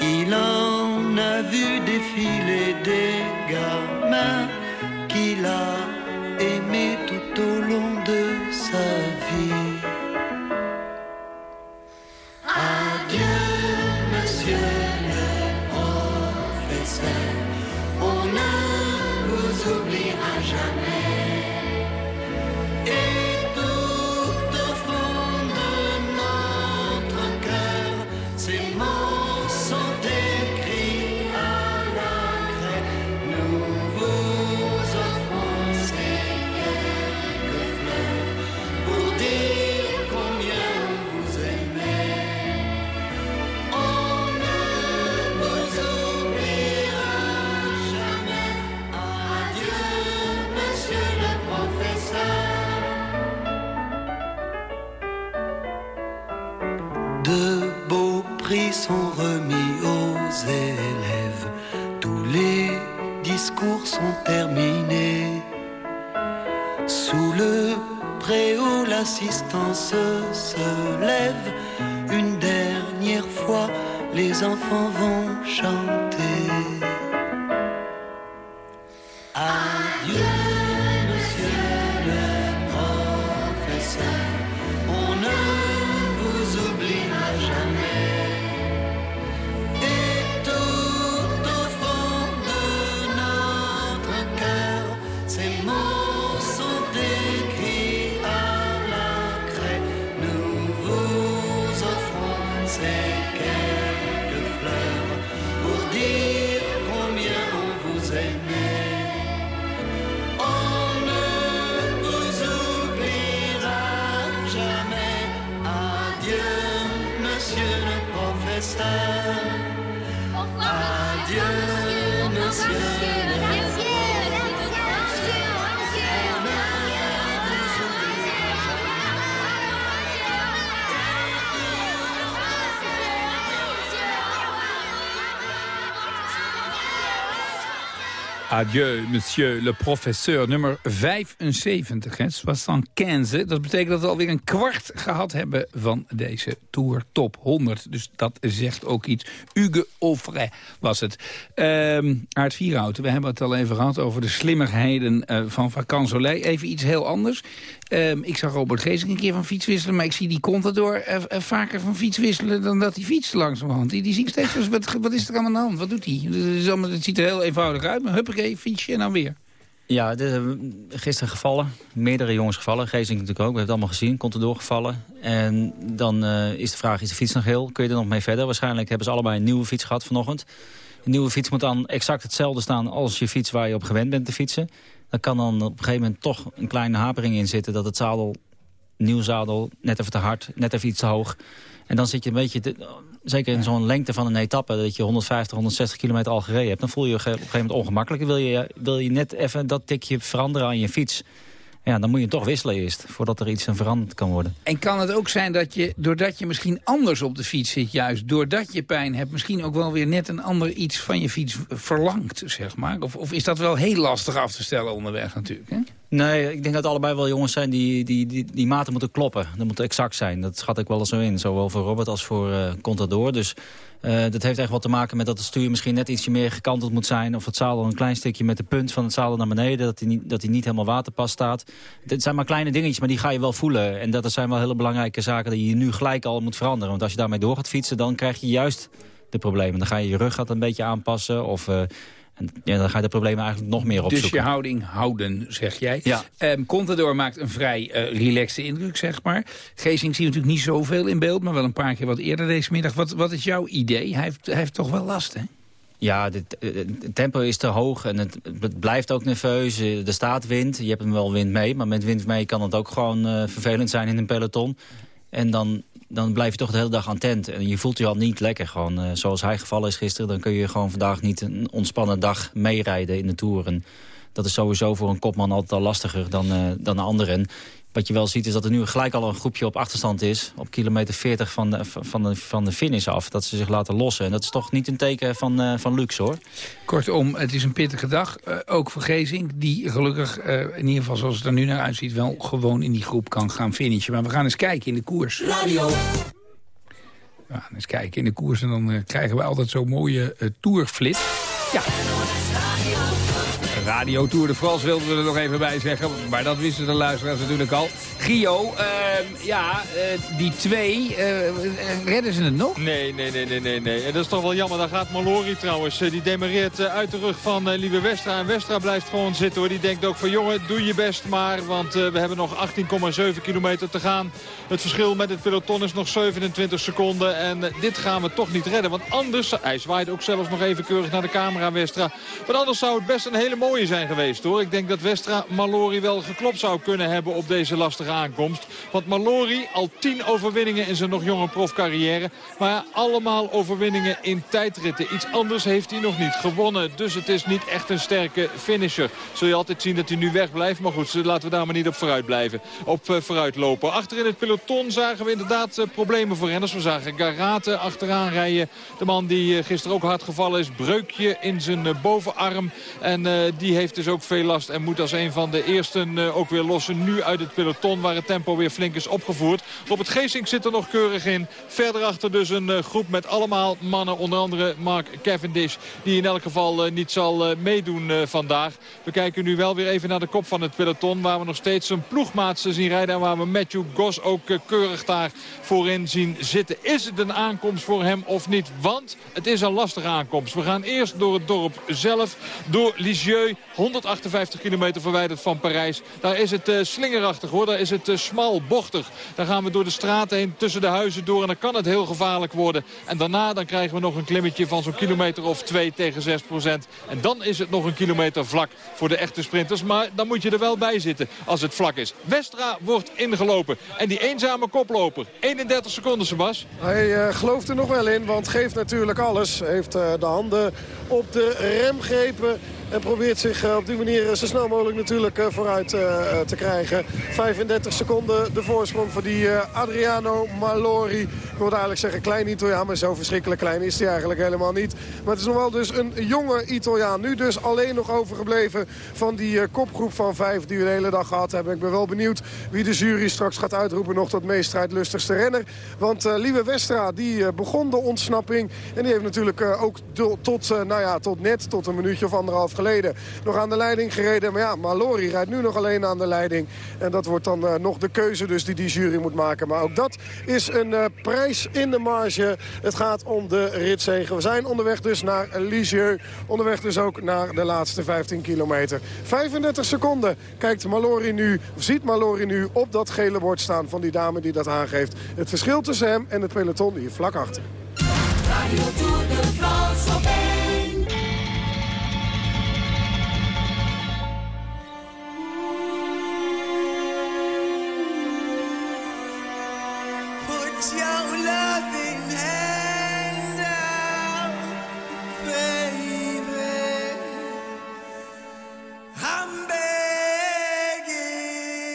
Il en a vu défiler des gamins qu'il a De beaux prix sont remis aux élèves. Tous les discours sont terminés. Sous le préau, l'assistance se lève. Une dernière fois, les enfants vont chanter. Adieu, monsieur le professeur. Nummer 75, hè, 75. Dat betekent dat we alweer een kwart gehad hebben van deze Tour Top 100. Dus dat zegt ook iets. Hugo Offray was het. Um, Aard Vierhouten, we hebben het al even gehad over de slimmigheden uh, van Vacan Soleil. Even iets heel anders. Um, ik zag Robert Geesink een keer van fiets wisselen... maar ik zie die Contador uh, uh, vaker van fiets wisselen... dan dat hij fietst langzamerhand. Die, die zie ik steeds... Wat, wat is er aan de hand? Wat doet hij? Het, het ziet er heel eenvoudig uit, maar huppakee, fietsje en dan weer. Ja, de, gisteren gevallen. Meerdere jongens gevallen. Geesink natuurlijk ook. We hebben het allemaal gezien. Contador gevallen. En dan uh, is de vraag, is de fiets nog heel? Kun je er nog mee verder? Waarschijnlijk hebben ze allebei een nieuwe fiets gehad vanochtend. Een nieuwe fiets moet dan exact hetzelfde staan als je fiets waar je op gewend bent te fietsen. Dan kan dan op een gegeven moment toch een kleine hapering in zitten... dat het zadel, nieuw zadel, net even te hard, net even iets te hoog. En dan zit je een beetje, te, zeker in zo'n lengte van een etappe... dat je 150, 160 kilometer al gereden hebt... dan voel je je op een gegeven moment ongemakkelijk. Wil je, wil je net even dat tikje veranderen aan je fiets ja, dan moet je toch wisselen eerst, voordat er iets aan veranderd kan worden. En kan het ook zijn dat je, doordat je misschien anders op de fiets zit... juist doordat je pijn hebt, misschien ook wel weer net een ander iets van je fiets verlangt, zeg maar? Of, of is dat wel heel lastig af te stellen onderweg natuurlijk, hè? Nee, ik denk dat allebei wel jongens zijn die, die, die, die maten moeten kloppen. Dat moet exact zijn. Dat schat ik wel eens zo in. Zowel voor Robert als voor uh, Contador. Dus uh, dat heeft echt wat te maken met dat het stuur misschien net ietsje meer gekanteld moet zijn. Of het zadel een klein stukje met de punt van het zadel naar beneden. Dat hij niet, dat hij niet helemaal waterpas staat. Dit zijn maar kleine dingetjes, maar die ga je wel voelen. En dat zijn wel hele belangrijke zaken die je nu gelijk al moet veranderen. Want als je daarmee door gaat fietsen, dan krijg je juist de problemen. Dan ga je je rug een beetje aanpassen. Of uh, en ja, dan ga je de problemen eigenlijk nog meer opzoeken. Dus je houding houden, zeg jij. Ja. Um, Contador maakt een vrij uh, relaxte indruk, zeg maar. Geesing zie je natuurlijk niet zoveel in beeld... maar wel een paar keer wat eerder deze middag. Wat, wat is jouw idee? Hij heeft, hij heeft toch wel last, hè? Ja, het tempo is te hoog en het, het, blijft ook nerveus. Er staat wind, je hebt hem wel wind mee... maar met wind mee kan het ook gewoon uh, vervelend zijn in een peloton. En dan dan blijf je toch de hele dag aan tent. En je voelt je al niet lekker. Gewoon, uh, zoals hij gevallen is gisteren, dan kun je gewoon vandaag niet een ontspannen dag meerijden in de Tour. En dat is sowieso voor een kopman altijd al lastiger dan, uh, dan anderen. Wat je wel ziet is dat er nu gelijk al een groepje op achterstand is. Op kilometer 40 van de, van de, van de finish af. Dat ze zich laten lossen. En dat is toch niet een teken van, uh, van luxe hoor. Kortom, het is een pittige dag. Uh, ook voor Gezing. Die gelukkig, uh, in ieder geval zoals het er nu naar uitziet... wel gewoon in die groep kan gaan finishen. Maar we gaan eens kijken in de koers. Radio. We gaan eens kijken in de koers. En dan krijgen we altijd zo'n mooie tourflit. Ja. Radio Tour de France wilden we er nog even bij zeggen. Maar dat wisten de luisteraars natuurlijk al. Gio, uh, ja, uh, die twee, uh, redden ze het nog? Nee, nee, nee, nee, nee, nee. En dat is toch wel jammer. Daar gaat Malori trouwens. die demareert uit de rug van Lieve Westra. En Westra blijft gewoon zitten hoor. Die denkt ook van jongen, doe je best maar. Want we hebben nog 18,7 kilometer te gaan. Het verschil met het peloton is nog 27 seconden. En dit gaan we toch niet redden. Want anders, hij zwaait ook zelfs nog even keurig naar de camera Westra. Want anders zou het best een hele mooie zijn geweest hoor. Ik denk dat Westra Malori wel geklopt zou kunnen hebben op deze lastige aankomst. Want Malori al tien overwinningen in zijn nog jonge profcarrière. Maar allemaal overwinningen in tijdritten. Iets anders heeft hij nog niet gewonnen. Dus het is niet echt een sterke finisher. Zul je altijd zien dat hij nu wegblijft. Maar goed, laten we daar maar niet op vooruit blijven. Op uh, vooruit lopen. Achter in het peloton zagen we inderdaad uh, problemen voor renners. We zagen Garate achteraan rijden. De man die uh, gisteren ook hard gevallen is. Breukje in zijn bovenarm. En die heeft dus ook veel last. En moet als een van de eersten ook weer lossen. Nu uit het peloton waar het tempo weer flink is opgevoerd. Robert Geesink zit er nog keurig in. Verder achter dus een uh, groep met allemaal mannen. Onder andere Mark Cavendish. Die in elk geval uh, niet zal meedoen vandaag. We kijken nu wel weer even naar de kop van het peloton. Waar we nog steeds een ploegmaatse zien rijden. En waar we Matthew Goss ook keurig daar voorin zien zitten. Is het een aankomst voor hem of niet? Want het is een lastige aankomst. We gaan eerst door het dorp zelf. Door Lisieux. 158 kilometer verwijderd van Parijs. Daar is het slingerachtig hoor. Daar is het smal, bochtig. Dan gaan we door de straten heen, tussen de huizen door. En dan kan het heel gevaarlijk worden. En daarna dan krijgen we nog een klimmetje van zo'n kilometer of 2 tegen 6 procent. En dan is het nog een kilometer vlak voor de echte sprinters. Maar dan moet je er wel bij zitten als het vlak is. Westra wordt ingelopen. En die eenzame koploper. 31 seconden, Sebas. Hij uh, gelooft er nog wel in, want geeft natuurlijk alles. Heeft de handen op de remgrepen En probeert zich op die manier zo snel mogelijk natuurlijk vooruit te krijgen. 35 seconden de voorsprong voor die Adriano Malori. Ik wilde eigenlijk zeggen klein Italiaan, maar zo verschrikkelijk klein is hij eigenlijk helemaal niet. Maar het is nog wel dus een jonge Italiaan. Nu dus alleen nog overgebleven van die kopgroep van vijf die we de hele dag gehad hebben. Ik ben wel benieuwd wie de jury straks gaat uitroepen nog tot meest strijdlustigste renner. Want uh, Lieve Westra die eh, begon de ontsnapping. En die heeft natuurlijk ook tot, nou ja, tot net, tot een minuutje of anderhalf geleden... nog aan de leiding gereden. Maar ja, Malori rijdt nu nog alleen aan de leiding. En dat wordt dan nog de keuze dus die die jury moet maken. Maar ook dat is een prijs in de marge. Het gaat om de ritzegen. We zijn onderweg dus naar Lisieux. Onderweg dus ook naar de laatste 15 kilometer. 35 seconden kijkt Malori nu, ziet Malori nu op dat gele bord staan van die dame die dat aangeeft. Het verschil tussen hem en het peloton hier vlak achter.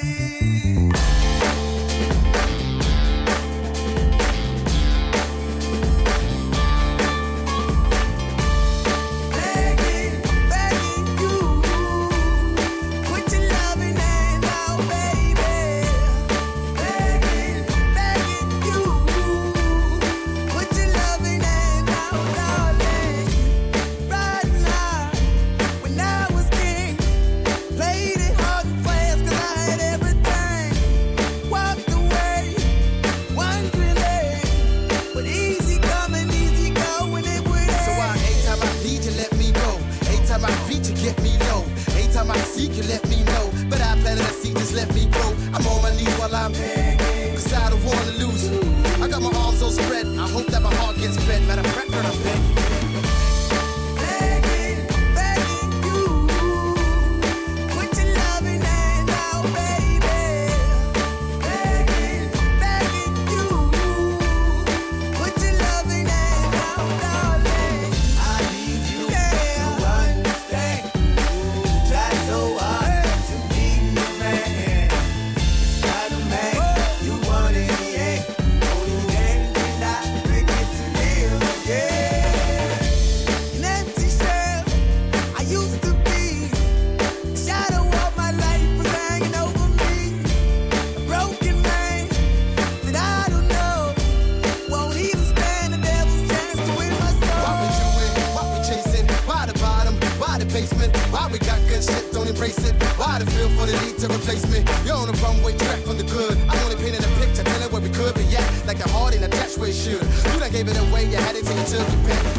away.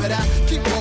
but I keep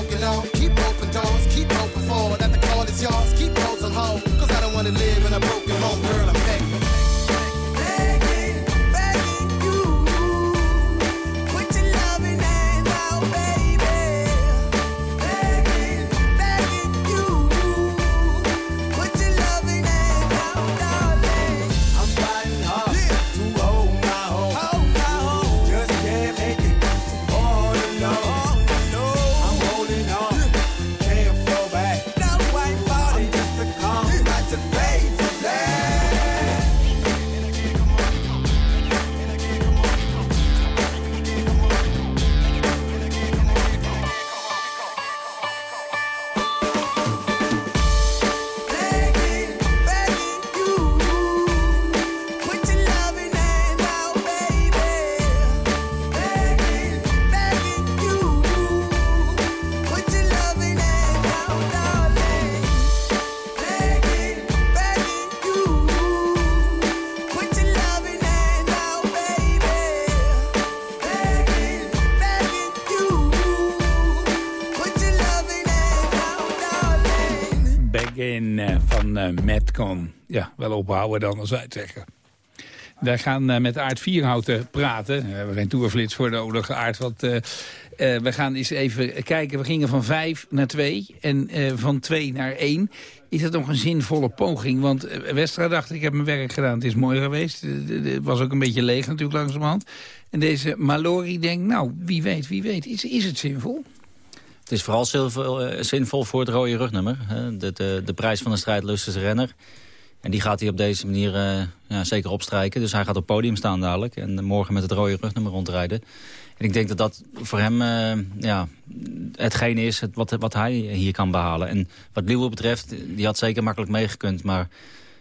Ja, wel ophouden dan, als wij het zeggen. Wij gaan uh, met Aard Vierhouten praten. We hebben geen toerflits voor nodig, Aard. Want uh, uh, we gaan eens even kijken. We gingen van vijf naar twee en van twee naar één. Is dat nog een zinvolle poging? Want Westra dacht, ik heb mijn werk gedaan. Het is mooi geweest. Het was ook een beetje leeg natuurlijk langzamerhand. En deze Malori denkt, nou, wie weet, wie weet. Is, is het zinvol? Het is vooral zinvol, voor het rode rugnummer. De, de, de prijs van de strijdlust is renner. En die gaat hij op deze manier ja, zeker opstrijken. Dus hij gaat op podium staan dadelijk. En morgen met het rode rugnummer rondrijden. En ik denk dat dat voor hem uh, ja, hetgene is het, wat, wat hij hier kan behalen. En wat Leeuwen betreft, die had zeker makkelijk meegekund. Maar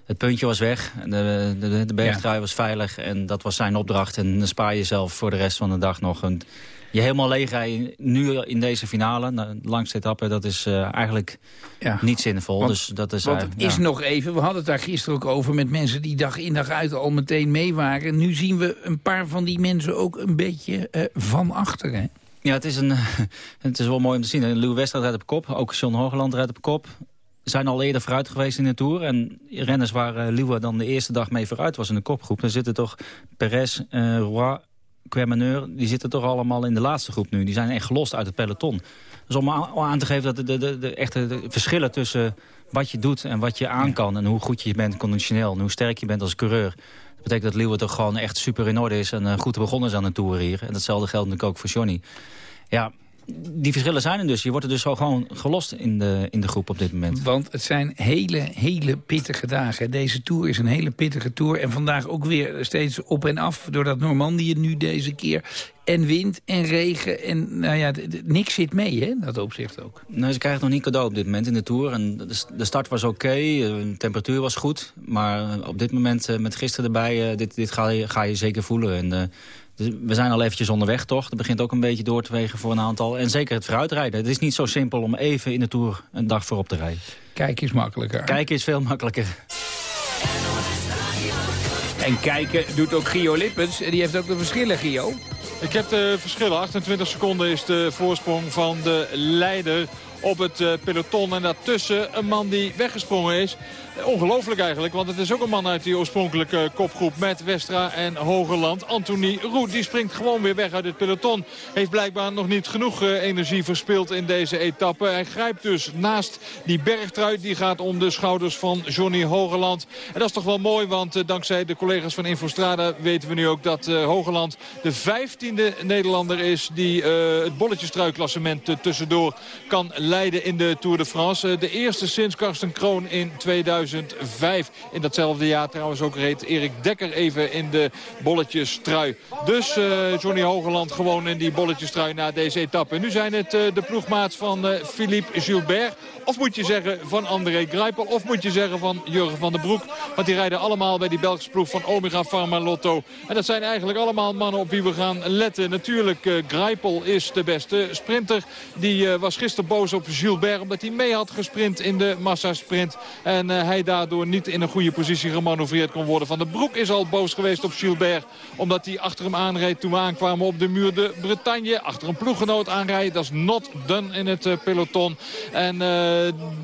het puntje was weg. De, de, de bergtrui was veilig. En dat was zijn opdracht. En dan spaar je jezelf voor de rest van de dag nog een je helemaal leeg rijden nu in deze finale, de langste etappe, dat is uh, eigenlijk ja. niet zinvol. Want, dus dat is, want het uh, is nog even, we hadden het daar gisteren ook over met mensen die dag in dag uit al meteen mee waren. Nu zien we een paar van die mensen ook een beetje uh, van achteren. Ja, het is, een, het is wel mooi om te zien. Louis Wester rijdt op kop, ook John Hogeland rijdt op kop zijn al eerder vooruit geweest in de Tour. En renners waar uh, dan de eerste dag mee vooruit was in de kopgroep. Dan zitten toch Perez, uh, Roy, Quermeneur, die zitten toch allemaal in de laatste groep nu. Die zijn echt gelost uit het peloton. Dus om aan te geven dat de, de, de, echte de verschillen tussen wat je doet en wat je aan kan... en hoe goed je bent conditioneel en hoe sterk je bent als coureur... dat betekent dat Leeuwen toch gewoon echt super in orde is... en uh, goed begonnen is aan de Tour hier. En datzelfde geldt natuurlijk ook voor Johnny. Ja, die verschillen zijn er dus. Je wordt er dus al gewoon gelost in de, in de groep op dit moment. Want het zijn hele, hele pittige dagen. Deze Tour is een hele pittige Tour. En vandaag ook weer steeds op en af. Doordat Normandië nu deze keer en wind en regen. En nou ja, niks zit mee, hè, dat opzicht ook. Nee, ze krijgen nog niet cadeau op dit moment in de Tour. En de, start was oké, de temperatuur was goed. Maar op dit moment, eh, met gisteren erbij, eh, dit, dit ga, je, ga je zeker voelen. En, dus we zijn al eventjes onderweg, toch? Dat begint ook een beetje door te wegen voor een aantal. En zeker het vooruitrijden. Het is niet zo simpel om even in de Tour een dag voorop te rijden. Kijken is makkelijker. Kijken is veel makkelijker. En kijken doet ook Gio Lippens. En die heeft ook de verschillen, Gio. Ik heb de verschillen. 28 seconden is de voorsprong van de leider op het eh, peloton. En daartussen een man die weggesprongen is. Ongelooflijk eigenlijk, want het is ook een man uit die oorspronkelijke kopgroep met Westra en Hogerland. Anthony Roet, die springt gewoon weer weg uit het peloton. Heeft blijkbaar nog niet genoeg uh, energie verspild in deze etappe. Hij grijpt dus naast die bergtrui. Die gaat om de schouders van Johnny Hogerland. En dat is toch wel mooi, want uh, dankzij de collega's van Infostrada weten we nu ook dat uh, Hogerland de vijftiende Nederlander is die het bolletjestruiklassement tussendoor kan leiden in de Tour de France. de eerste sinds Karsten Kroon in 2000. 2005. In datzelfde jaar trouwens ook reed Erik Dekker even in de bolletjestrui. Dus uh, Johnny Hogeland gewoon in die bolletjestrui na deze etappe. Nu zijn het uh, de ploegmaats van Philippe Gilbert. Of moet je zeggen van André Greipel. Of moet je zeggen van Jurgen van den Broek. Want die rijden allemaal bij die Belgische ploeg van Omega Pharma Lotto. En dat zijn eigenlijk allemaal mannen op wie we gaan letten. Natuurlijk uh, Greipel is de beste sprinter. Die was gisteren boos op Gilbert omdat hij mee had gesprint in de massasprint. En hij hij daardoor niet in een goede positie gemanoeuvreerd kon worden. Van de Broek is al boos geweest op Gilbert. Omdat hij achter hem aanreed toen we aankwamen op de muur de Bretagne. Achter een ploeggenoot aanrijden. Dat is not done in het peloton. En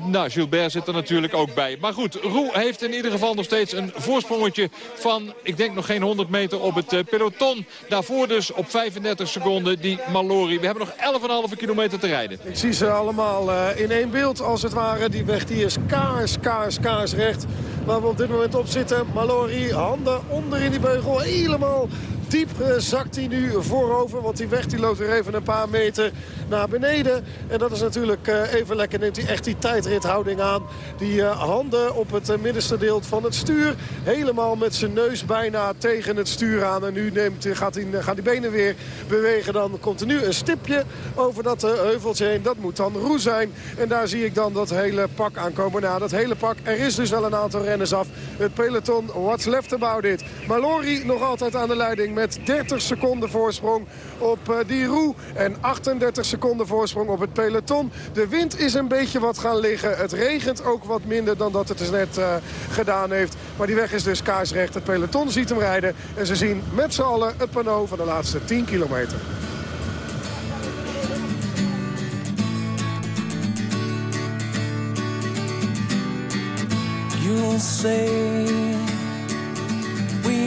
nou, Gilbert zit er natuurlijk ook bij. Maar goed, Roe heeft in ieder geval nog steeds een voorsprongetje van, ik denk nog geen 100 meter op het uh, peloton. Daarvoor dus op 35 seconden die Malori. We hebben nog 11,5 kilometer te rijden. Ik zie ze allemaal in één beeld als het ware. Die weg die is kaars, kaars, kaars recht waar we op dit moment op zitten. Malori, handen onder in die beugel. Helemaal diep zakt hij nu voorover. Want die weg die loopt weer even een paar meter naar beneden. En dat is natuurlijk eh, even lekker. Neemt hij echt die tijdrithouding aan. Die uh, handen op het middenste deel van het stuur. Helemaal met zijn neus bijna tegen het stuur aan. En nu neemt, gaat hij, gaan die benen weer bewegen. Dan komt er nu een stipje over dat heuveltje heen. Dat moet dan Roe zijn. En daar zie ik dan dat hele pak aankomen. Nou, dat hele pak. Er is dus wel een aantal renners af. Het peloton, what's left about it. Malori nog altijd aan de leiding met 30 seconden voorsprong op die Roe. En 38 seconden voorsprong op het peloton. De wind is een beetje wat gaan liggen. Het regent ook wat minder dan dat het dus net uh, gedaan heeft. Maar die weg is dus kaarsrecht. Het peloton ziet hem rijden. En ze zien met z'n allen het panneau van de laatste 10 kilometer. You'll say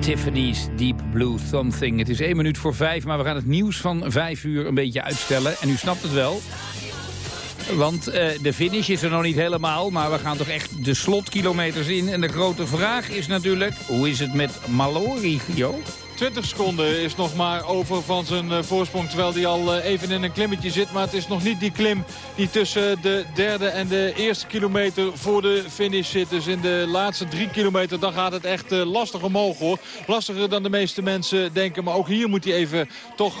Tiffany's Deep Blue Something. Het is één minuut voor vijf, maar we gaan het nieuws van vijf uur een beetje uitstellen. En u snapt het wel. Want eh, de finish is er nog niet helemaal, maar we gaan toch echt de slotkilometers in. En de grote vraag is natuurlijk, hoe is het met Mallory? 20 seconden is nog maar over van zijn eh, voorsprong. Terwijl hij al eh, even in een klimmetje zit. Maar het is nog niet die klim die tussen de derde en de eerste kilometer voor de finish zit. Dus in de laatste drie kilometer dan gaat het echt eh, lastig omhoog hoor. Lastiger dan de meeste mensen denken. Maar ook hier moet hij even toch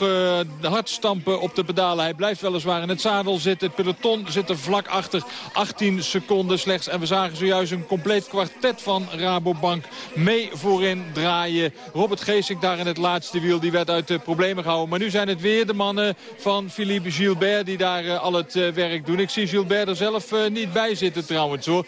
hard stampen op de pedalen. Hij blijft weliswaar in het zadel zitten. Het peloton zit er vlak achter. 18 seconden slechts. En we zagen zojuist een compleet kwartet van Rabobank mee voorin draaien. Robert Geesink daar in het laatste wiel. Die werd uit de problemen gehouden. Maar nu zijn het weer de mannen van Philippe Gilbert die daar eh, al het eh, werk doen. Ik zie Gilbert er zelf eh, niet bij zitten trouwens hoor.